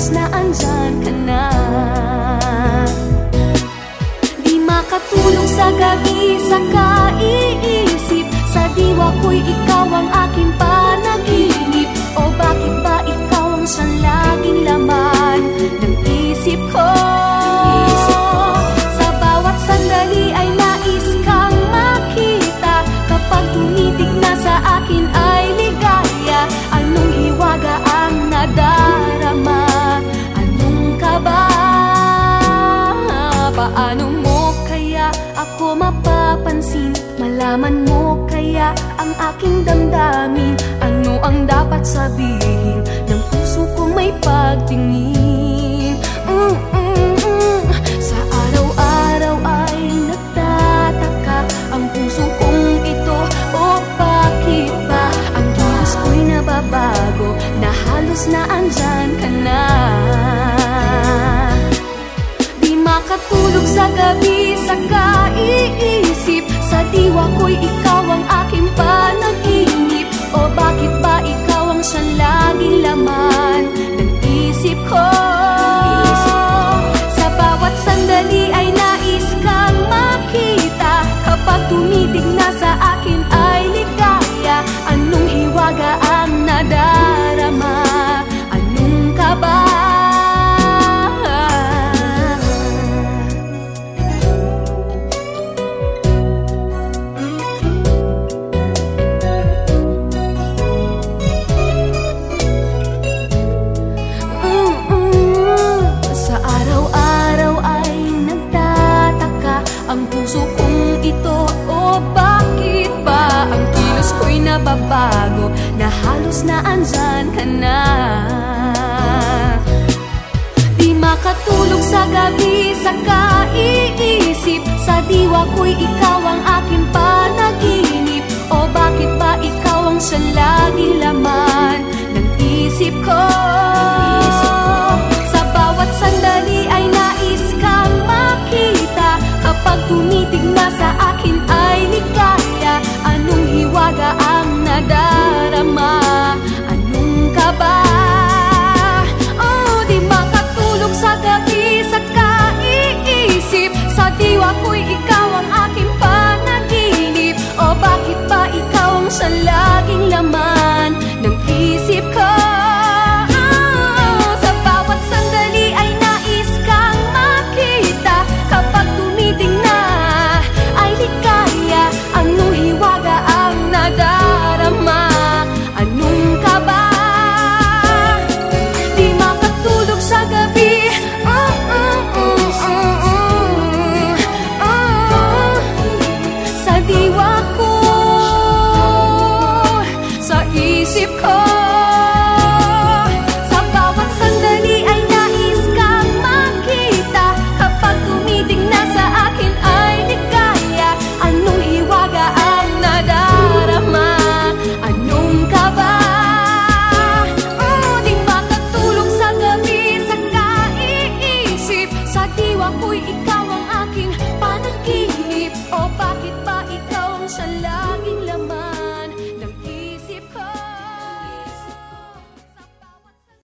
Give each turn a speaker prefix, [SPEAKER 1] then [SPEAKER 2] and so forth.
[SPEAKER 1] oras na andyan ka na. Di makatulong sa gabi sa ka Paano mo kaya ako mapapansin? Malaman mo kaya ang aking damdamin? Ano ang dapat sabihin ng puso kong may pagtingin? Mm, mm, mm. Sa araw-araw ay nagtataka ang puso kong ito O bakit ba ang kilos ko'y nababago Na halos na andyan ka na Di makatulog sa gabi sa kaiisip. Sa diwa ko'y ikaw nababago Na halos na andyan ka na. Di makatulog sa gabi sa kaiisip Sa diwa ko'y ikaw 高 Oh, or bucket.